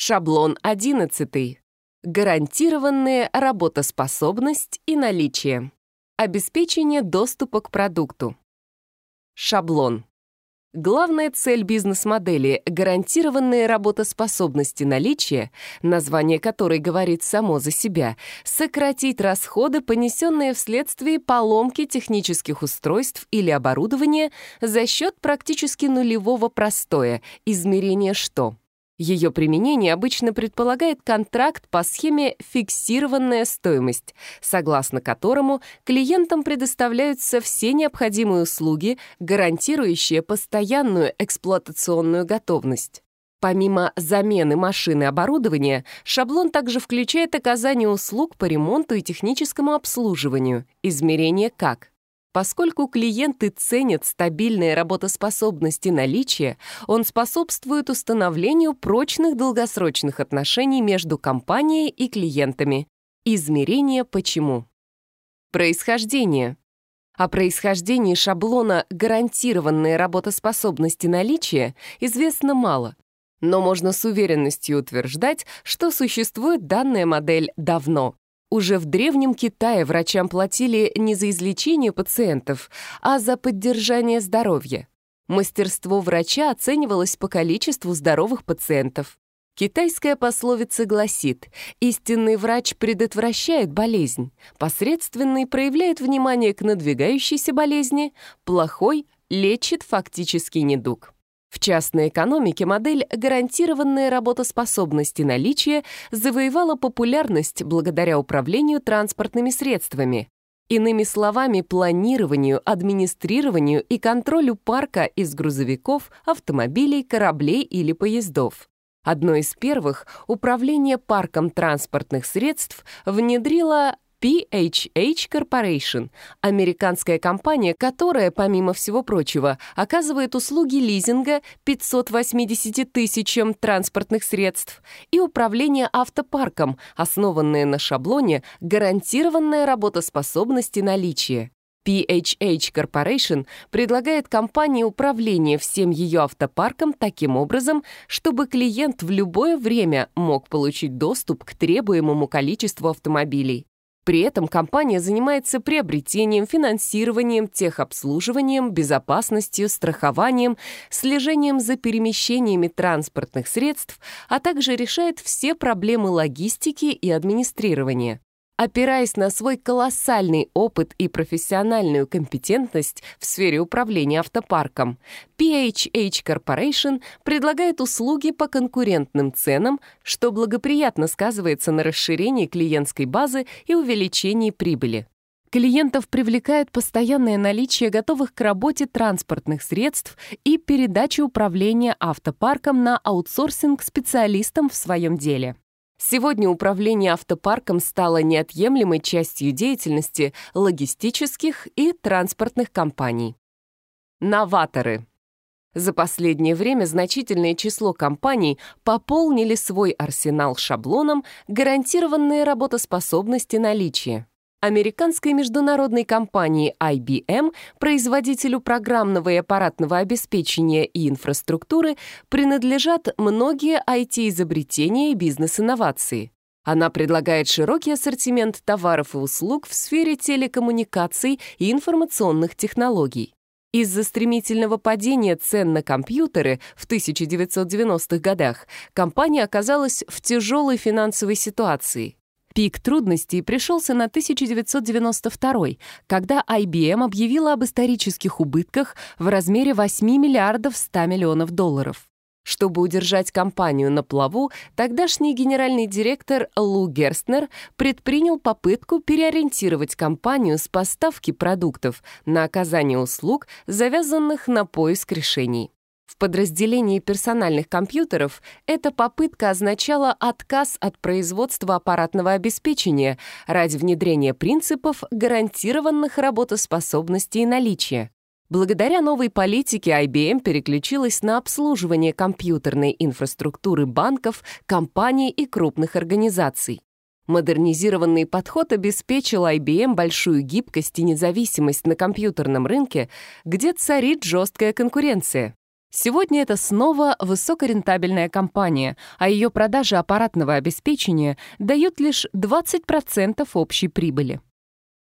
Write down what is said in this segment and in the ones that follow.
Шаблон 11. Гарантированная работоспособность и наличие. Обеспечение доступа к продукту. Шаблон. Главная цель бизнес-модели — гарантированная работоспособность и наличие, название которой говорит само за себя, сократить расходы, понесенные вследствие поломки технических устройств или оборудования за счет практически нулевого простоя, измерения что — ее применение обычно предполагает контракт по схеме «фиксированная стоимость», согласно которому клиентам предоставляются все необходимые услуги, гарантирующие постоянную эксплуатационную готовность. Помимо замены машины оборудования, шаблон также включает оказание услуг по ремонту и техническому обслуживанию, измерение как Поскольку клиенты ценят стабильные работоспособности наличия, он способствует установлению прочных долгосрочных отношений между компанией и клиентами. Измерение «почему». Происхождение. О происхождении шаблона «гарантированные работоспособности наличия» известно мало, но можно с уверенностью утверждать, что существует данная модель давно — уже в Древнем Китае врачам платили не за излечение пациентов, а за поддержание здоровья. Мастерство врача оценивалось по количеству здоровых пациентов. Китайская пословица гласит «Истинный врач предотвращает болезнь, посредственный проявляет внимание к надвигающейся болезни, плохой лечит фактический недуг». В частной экономике модель гарантированной работоспособности наличия завоевала популярность благодаря управлению транспортными средствами. Иными словами, планированию, администрированию и контролю парка из грузовиков, автомобилей, кораблей или поездов. Одно из первых — управление парком транспортных средств внедрило PHH Corporation – американская компания, которая, помимо всего прочего, оказывает услуги лизинга 580 тысячам транспортных средств и управление автопарком, основанное на шаблоне «Гарантированная работоспособность и наличие». PHH Corporation предлагает компании управление всем ее автопарком таким образом, чтобы клиент в любое время мог получить доступ к требуемому количеству автомобилей. При этом компания занимается приобретением, финансированием, техобслуживанием, безопасностью, страхованием, слежением за перемещениями транспортных средств, а также решает все проблемы логистики и администрирования опираясь на свой колоссальный опыт и профессиональную компетентность в сфере управления автопарком, PHH Corporation предлагает услуги по конкурентным ценам, что благоприятно сказывается на расширении клиентской базы и увеличении прибыли. Клиентов привлекает постоянное наличие готовых к работе транспортных средств и передача управления автопарком на аутсорсинг специалистам в своем деле. Сегодня управление автопарком стало неотъемлемой частью деятельности логистических и транспортных компаний. Новаторы. За последнее время значительное число компаний пополнили свой арсенал шаблоном гарантированные работоспособности наличия американской международной компании IBM, производителю программного и аппаратного обеспечения и инфраструктуры, принадлежат многие IT-изобретения и бизнес-инновации. Она предлагает широкий ассортимент товаров и услуг в сфере телекоммуникаций и информационных технологий. Из-за стремительного падения цен на компьютеры в 1990-х годах компания оказалась в тяжелой финансовой ситуации. Пик трудностей пришелся на 1992, когда IBM объявила об исторических убытках в размере 8 миллиардов 100 миллионов долларов. Чтобы удержать компанию на плаву, тогдашний генеральный директор Лу Герстнер предпринял попытку переориентировать компанию с поставки продуктов на оказание услуг, завязанных на поиск решений подразделении персональных компьютеров эта попытка означала отказ от производства аппаратного обеспечения ради внедрения принципов гарантированных работоспособности и наличия. Благодаря новой политике IBM переключилась на обслуживание компьютерной инфраструктуры банков, компаний и крупных организаций. Модернизированный подход обеспечил IBM большую гибкость и независимость на компьютерном рынке, где царит жесткая конкуренция. Сегодня это снова высокорентабельная компания, а ее продажи аппаратного обеспечения дают лишь 20% общей прибыли.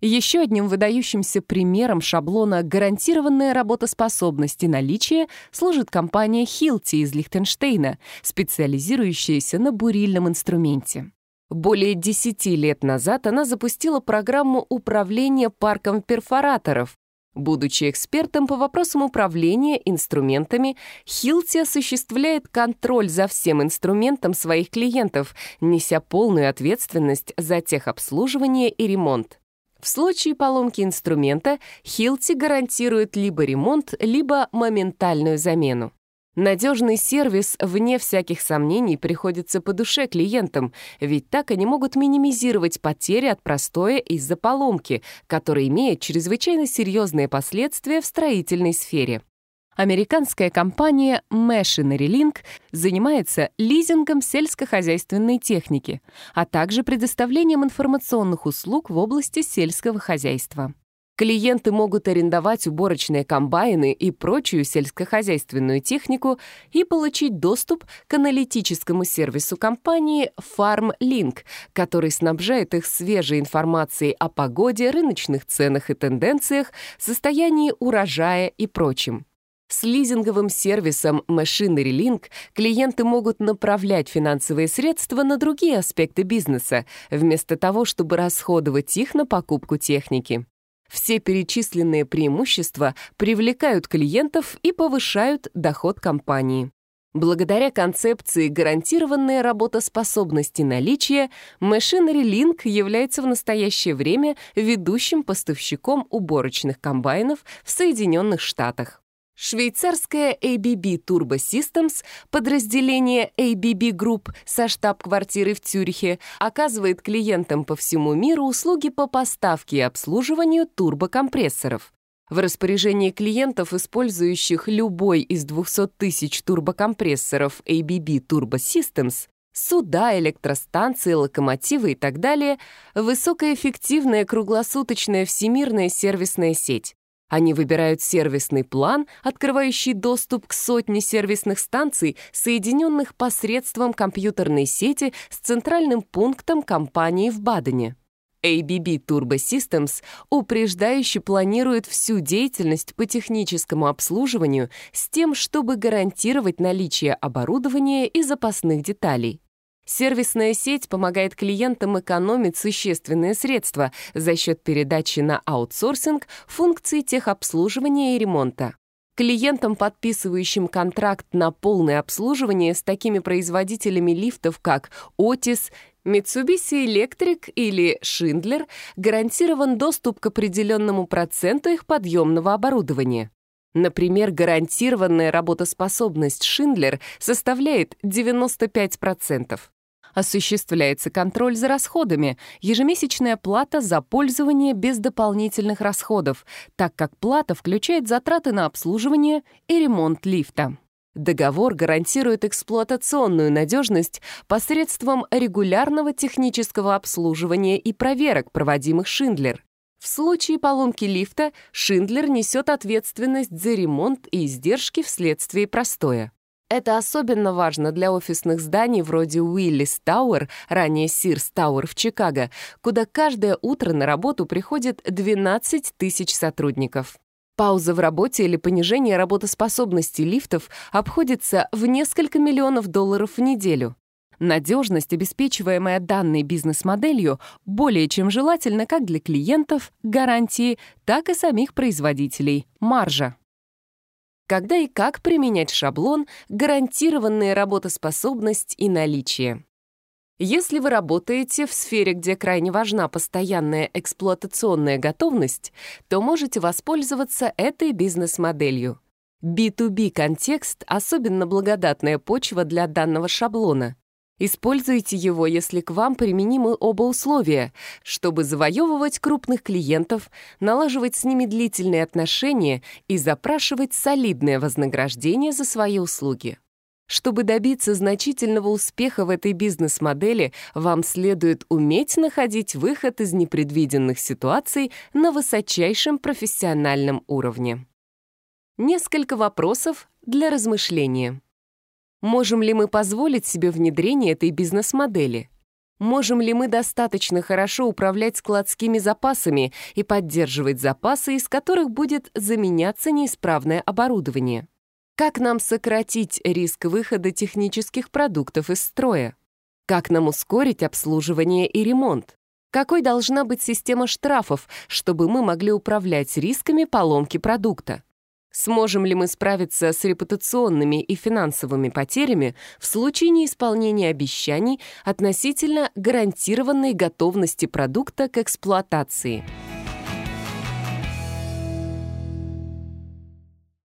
Еще одним выдающимся примером шаблона «Гарантированная работоспособность и наличие» служит компания Хилти из Лихтенштейна, специализирующаяся на бурильном инструменте. Более 10 лет назад она запустила программу управления парком перфораторов, Будучи экспертом по вопросам управления инструментами, Хилти осуществляет контроль за всем инструментом своих клиентов, неся полную ответственность за техобслуживание и ремонт. В случае поломки инструмента Хилти гарантирует либо ремонт, либо моментальную замену. Надежный сервис, вне всяких сомнений, приходится по душе клиентам, ведь так они могут минимизировать потери от простоя из-за поломки, которая имеет чрезвычайно серьезные последствия в строительной сфере. Американская компания Machinery Link занимается лизингом сельскохозяйственной техники, а также предоставлением информационных услуг в области сельского хозяйства клиенты могут арендовать уборочные комбайны и прочую сельскохозяйственную технику и получить доступ к аналитическому сервису компании FarmLink, который снабжает их свежей информацией о погоде, рыночных ценах и тенденциях, состоянии урожая и прочем. С лизинговым сервисом Machinery Link клиенты могут направлять финансовые средства на другие аспекты бизнеса, вместо того, чтобы расходовать их на покупку техники. Все перечисленные преимущества привлекают клиентов и повышают доход компании. Благодаря концепции гарантированной работоспособности наличия, Machinery Link является в настоящее время ведущим поставщиком уборочных комбайнов в Соединенных Штатах. Швейцарская ABB Turbo Systems, подразделение ABB Group со штаб-квартиры в Цюрихе, оказывает клиентам по всему миру услуги по поставке и обслуживанию турбокомпрессоров. В распоряжении клиентов, использующих любой из 200 тысяч турбокомпрессоров ABB Turbo Systems, суда, электростанции, локомотивы и так далее, высокоэффективная круглосуточная всемирная сервисная сеть. Они выбирают сервисный план, открывающий доступ к сотне сервисных станций, соединенных посредством компьютерной сети с центральным пунктом компании в Бадене. ABB Turbo Systems упреждающе планирует всю деятельность по техническому обслуживанию с тем, чтобы гарантировать наличие оборудования и запасных деталей. Сервисная сеть помогает клиентам экономить существенные средства за счет передачи на аутсорсинг функций техобслуживания и ремонта. Клиентам, подписывающим контракт на полное обслуживание с такими производителями лифтов, как Otis, Mitsubishi Electric или Schindler, гарантирован доступ к определенному проценту их подъемного оборудования. Например, гарантированная работоспособность Schindler составляет 95% осуществляется контроль за расходами, ежемесячная плата за пользование без дополнительных расходов, так как плата включает затраты на обслуживание и ремонт лифта. Договор гарантирует эксплуатационную надежность посредством регулярного технического обслуживания и проверок, проводимых Шиндлер. В случае поломки лифта Шиндлер несет ответственность за ремонт и издержки вследствие простоя. Это особенно важно для офисных зданий вроде Уиллис Тауэр, ранее Сирс Тауэр в Чикаго, куда каждое утро на работу приходит 12 тысяч сотрудников. Пауза в работе или понижение работоспособности лифтов обходится в несколько миллионов долларов в неделю. Надежность, обеспечиваемая данной бизнес-моделью, более чем желательна как для клиентов, гарантии, так и самих производителей, маржа когда и как применять шаблон, гарантированная работоспособность и наличие. Если вы работаете в сфере, где крайне важна постоянная эксплуатационная готовность, то можете воспользоваться этой бизнес-моделью. B2B-контекст — особенно благодатная почва для данного шаблона. Используйте его, если к вам применимы оба условия, чтобы завоевывать крупных клиентов, налаживать с ними длительные отношения и запрашивать солидное вознаграждение за свои услуги. Чтобы добиться значительного успеха в этой бизнес-модели, вам следует уметь находить выход из непредвиденных ситуаций на высочайшем профессиональном уровне. Несколько вопросов для размышления. Можем ли мы позволить себе внедрение этой бизнес-модели? Можем ли мы достаточно хорошо управлять складскими запасами и поддерживать запасы, из которых будет заменяться неисправное оборудование? Как нам сократить риск выхода технических продуктов из строя? Как нам ускорить обслуживание и ремонт? Какой должна быть система штрафов, чтобы мы могли управлять рисками поломки продукта? Сможем ли мы справиться с репутационными и финансовыми потерями в случае неисполнения обещаний относительно гарантированной готовности продукта к эксплуатации?